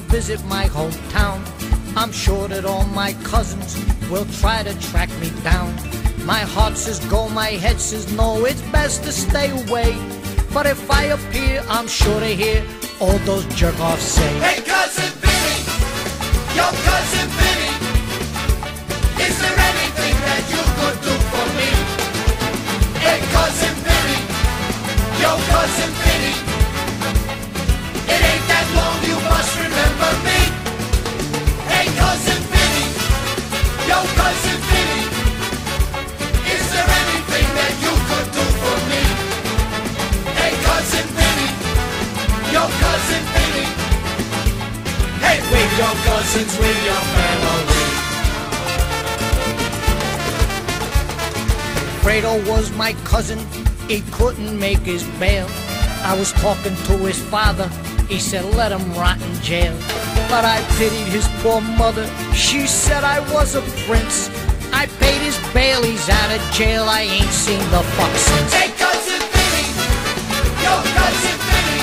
to visit my hometown, I'm sure that all my cousins will try to track me down. My heart says go, my head says no, it's best to stay away. But if I appear, I'm sure to hear all those jerk offs say, Hey cousin Vinny, yo cousin your with your family. Fredo was my cousin, he couldn't make his bail. I was talking to his father, he said let him rot in jail. But I pitied his poor mother, she said I was a prince. I paid his bail, he's out of jail, I ain't seen the fuck since. Hey, cousin Vinny, yo, cousin Vinny,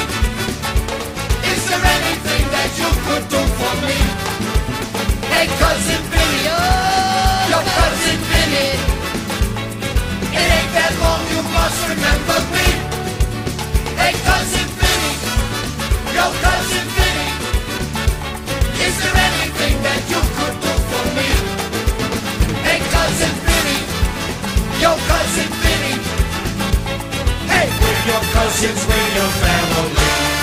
is there anything that you could do for me? Hey, cousin Vinny, oh, yo, cousin Vinny, it ain't that long, you must remember me. Hey, cousin Vinny, yo, cousin Vinny, is there anything that you could do for me? Hey, cousin Vinny, yo, cousin Vinny. Hey, with your cousins, with your family.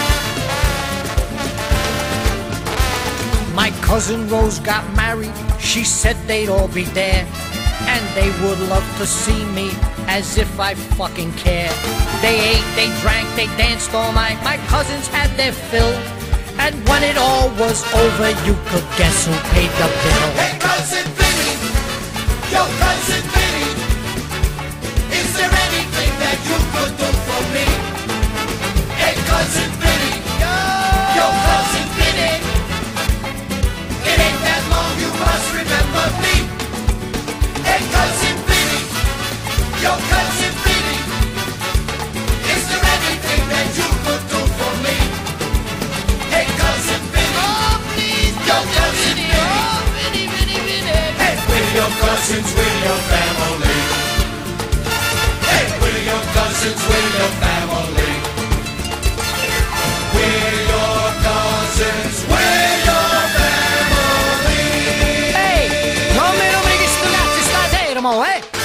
My cousin Rose got married, she said they'd all be there. And they would love to see me as if I fucking care. They ate, they drank, they danced all night. My cousins had their fill. And when it all was over, you could guess who paid the bill. Hey, cousin Vinny, yo, cousin Vinny, is there anything that you could do for me? Cousins, with your family. Hey, with your cousins, with your family. Your cousins, your family. Hey, mo?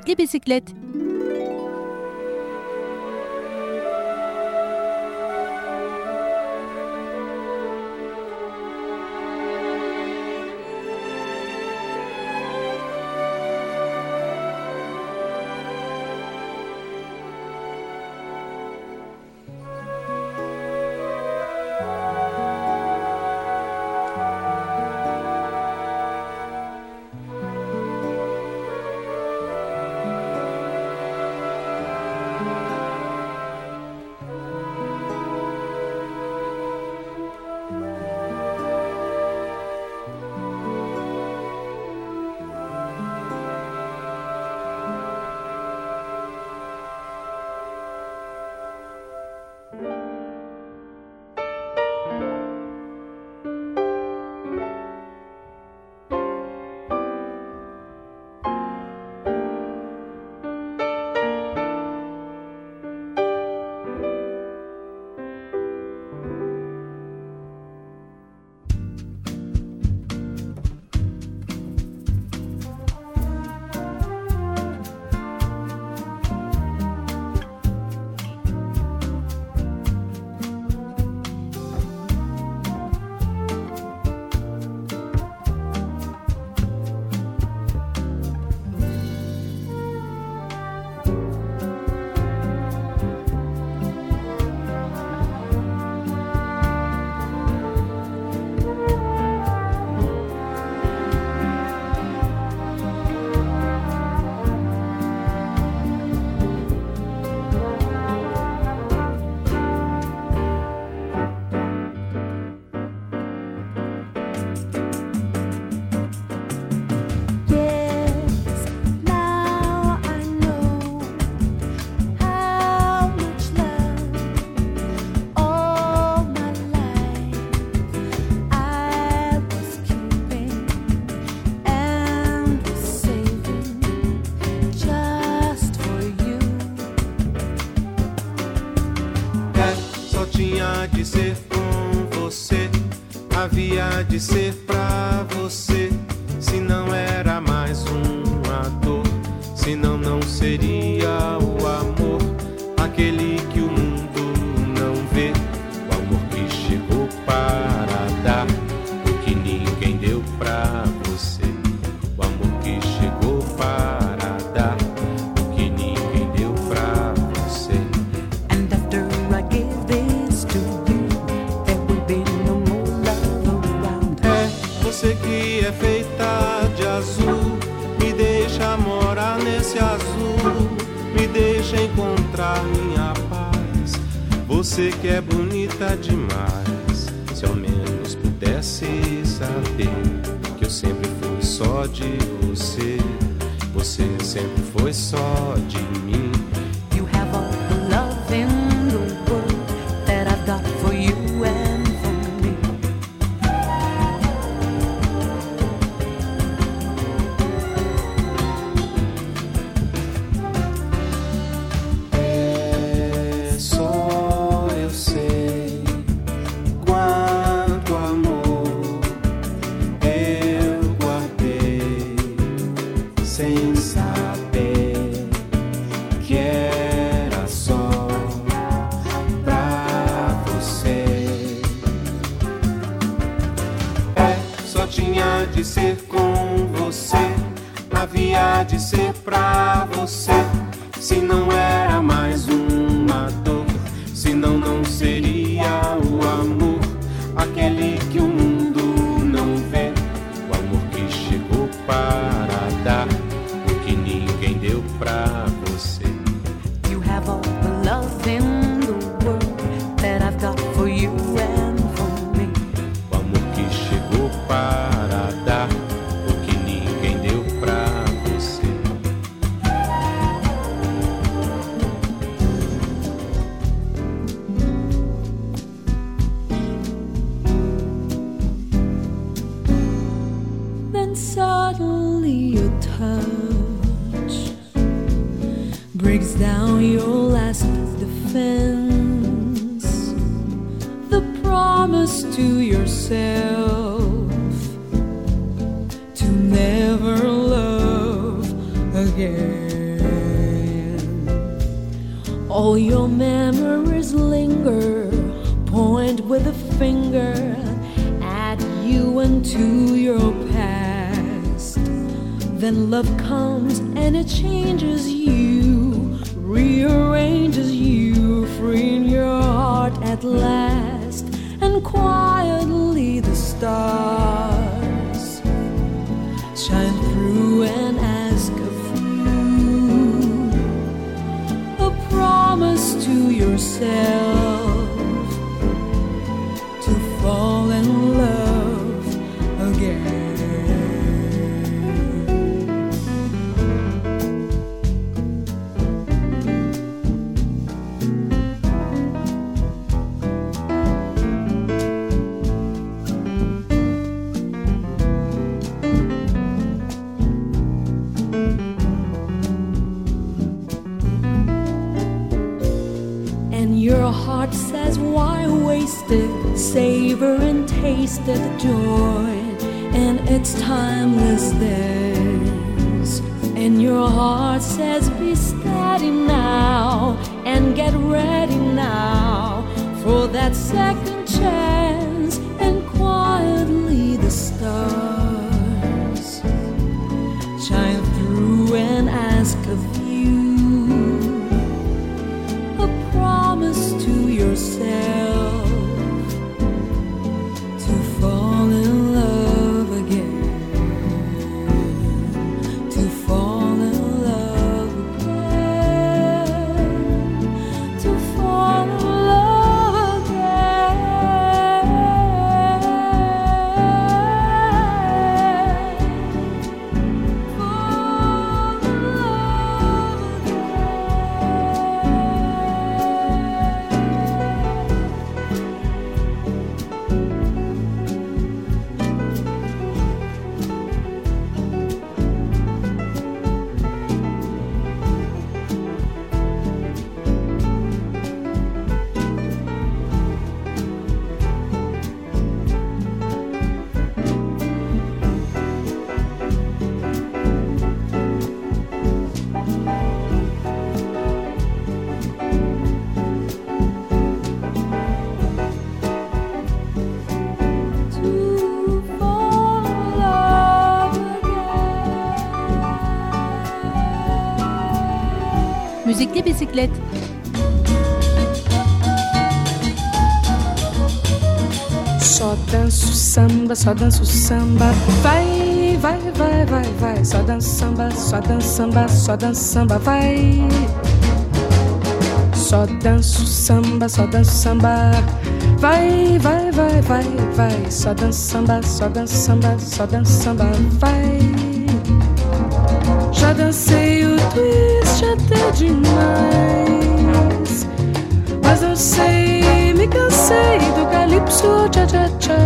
avec des bicyclettes. Você que é bonita demais. Se ao menos pudesse saber que eu sempre fui só de você. Você sempre foi só de mim. touch breaks down your last defense, the promise to yourself to never love again. All your Then love comes and it changes you, rearranges you, freeing your heart at last, and quietly the stars shine through and ask of you a promise to yourself Só danço samba, só danço samba. Vai, vai, vai, vai, vai. Só danço samba, só danço samba, só danço samba, vai. Só danço samba, só danço samba. Vai, vai, vai, vai, vai. Só danço samba, só danço samba, só danço samba, vai. Calypso, tcha tcha tcha.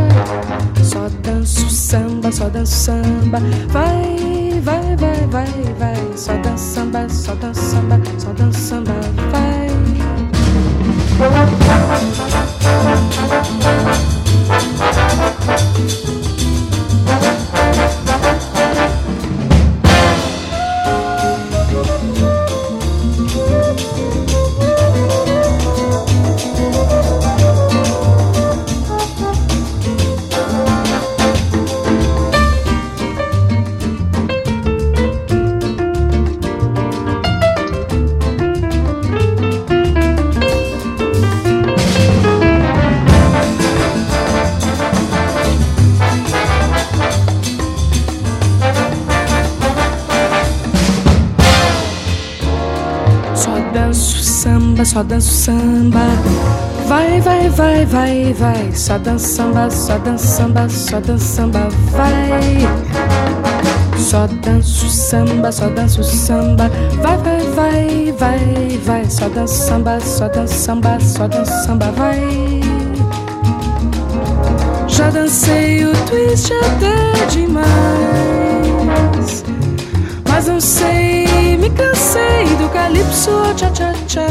Só danço samba, só danço samba. Vai, vai, vai, vai, vai. Só danço samba, só danço samba, só danço samba, vai. Só danço samba. Vai, vai, vai, vai, vai. Só danço samba, só danço samba, só danço samba, vai. Só danço samba, só danço samba. Vai, vai, vai, vai, vai. Só danço samba, só danço samba, só danço samba, vai. Já dancei o twist até demais. Mas não sei, sei do calypso, oh, tcha tcha tcha.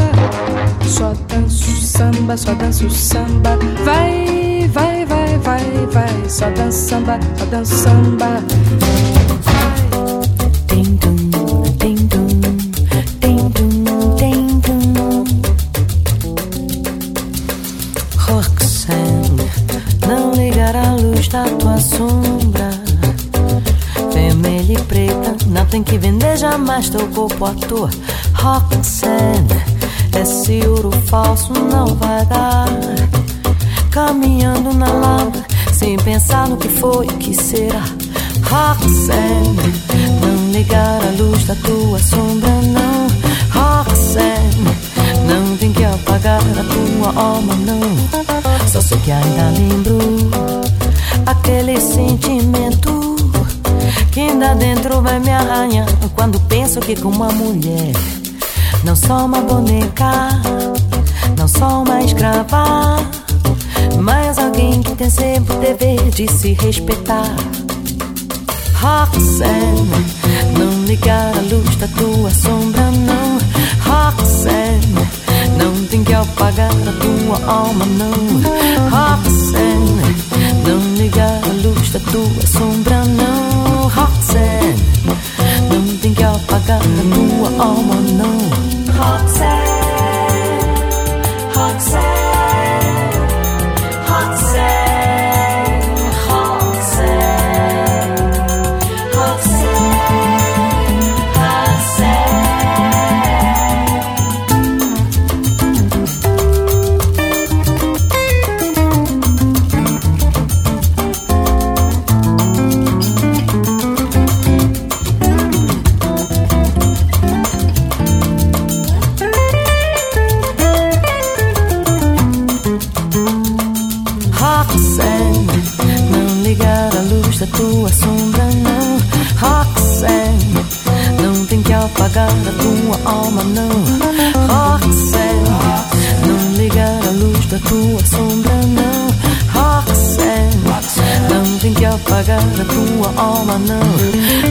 Só danço samba, só danço samba. Vai, vai, vai, vai, vai. Só danço samba, só danço samba. Roxanne, não ligar a luz da tua sombra. Jamais teu corpo à toa. Roxanne, esse ouro falso não vai dar. Caminhando na lama, sem pensar no que foi, o que será. Roxanne, não ligar a luz da tua sombra, não. Roxanne, não tem que apagar a tua alma, não. Só sei que ainda lembro aquele sentimento que ainda dentro vai me arranhar quando penso que com uma mulher não sou uma boneca, não sou uma escrava, mas alguém que tem sempre o dever de se respeitar. Roxanne, não ligar a luz da tua sombra, não. Roxanne, não tem que apagar a tua alma, não. Roxanne, não ligar a luz da tua sombra, não. Hot Don't think jag pagar på om och Hot sand. Apagar a tua alma, não. Roxanne, não ligar a luz da tua sombra, não. Roxanne, não tem que apagar a tua alma, não.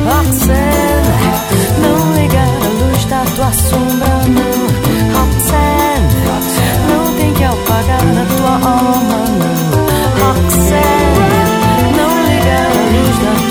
Roxanne, não ligar a luz da tua sombra, não. Roxanne, não tem que apagar a tua alma, não. Roxanne, não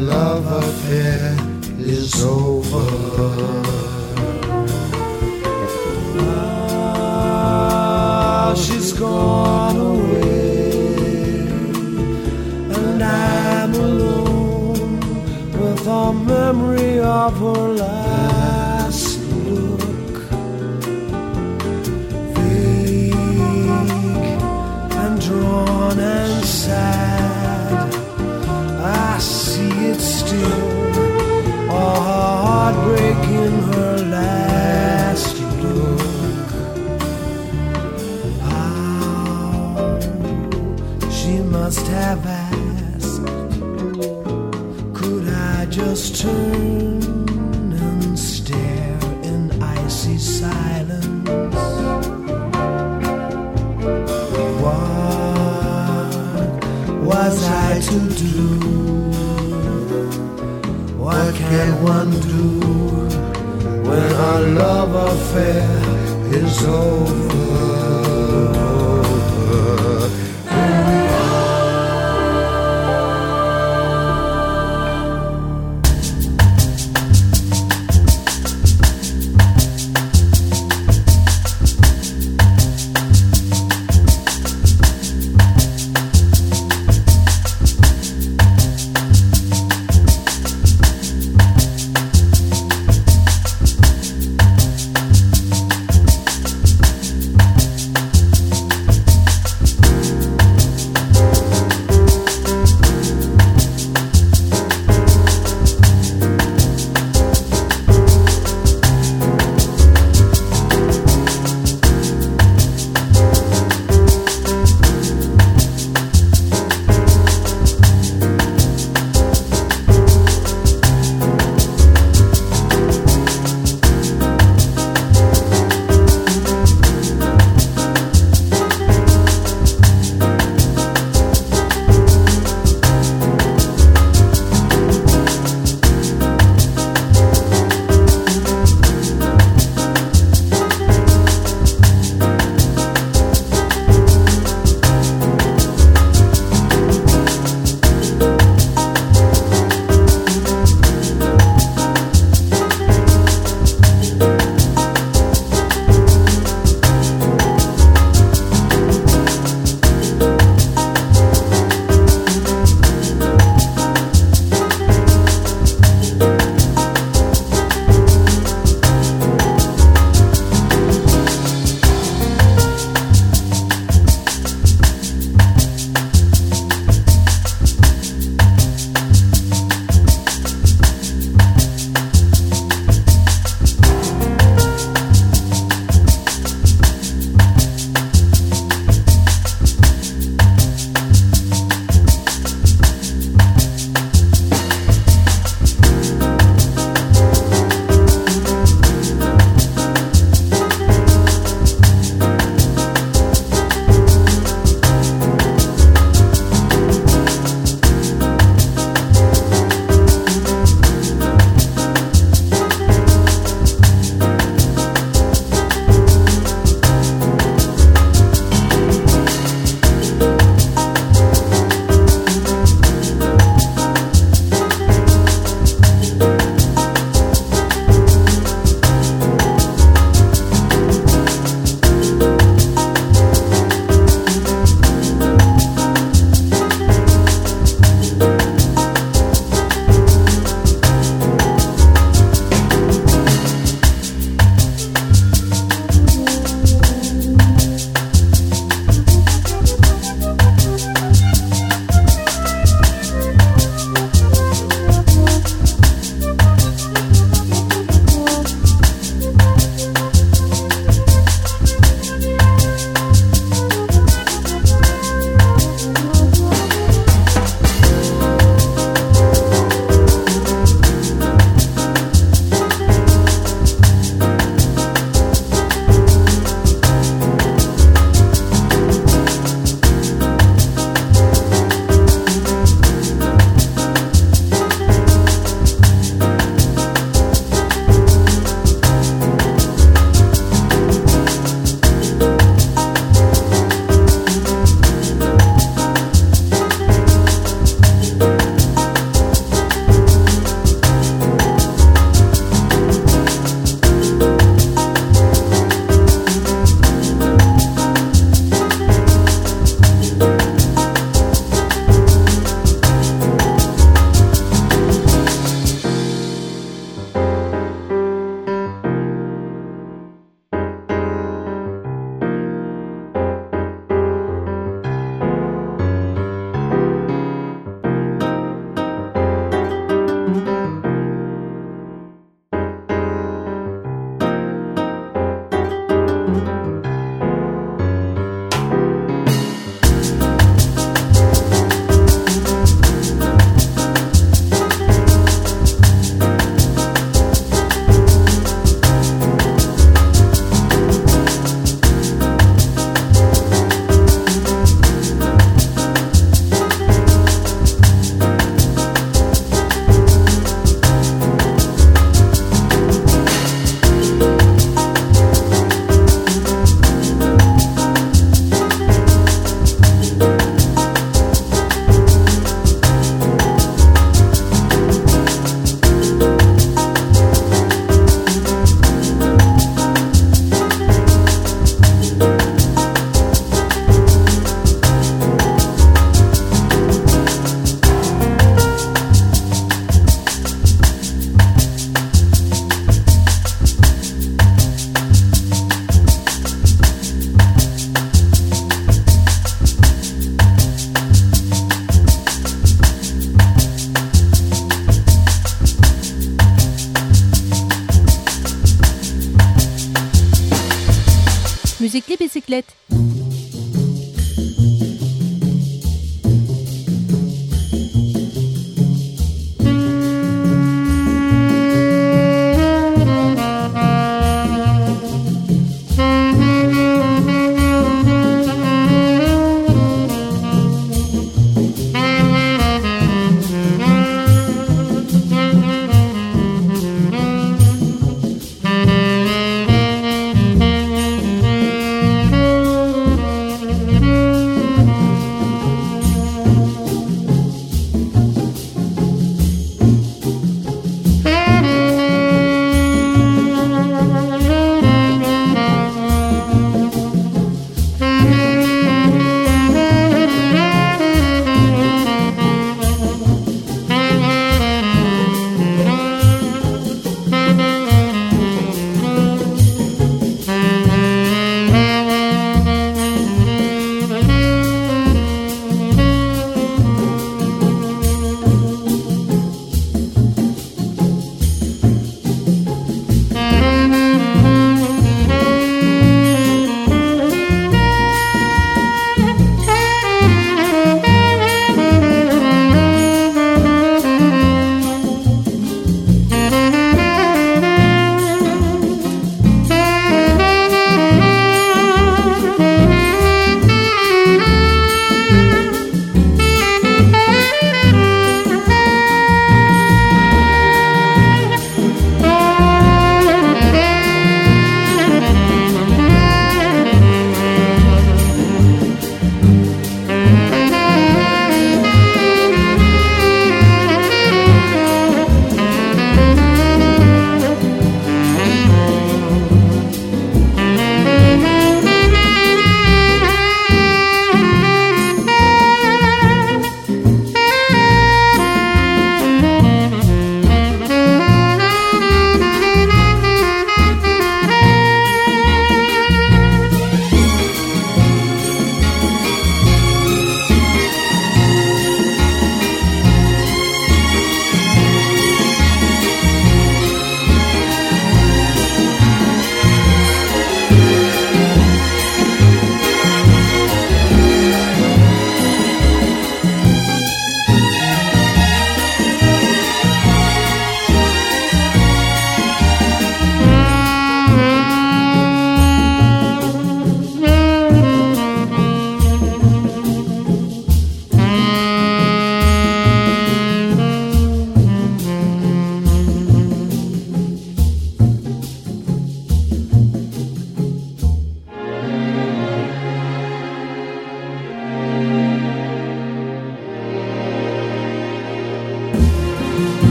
love affair is over? Ah, she's gone away, and I'm alone with a memory of her last heartbreak in her last look. How she must have asked, could I just turn and stare in icy silence? What was I to do? What can one do our love affair is over?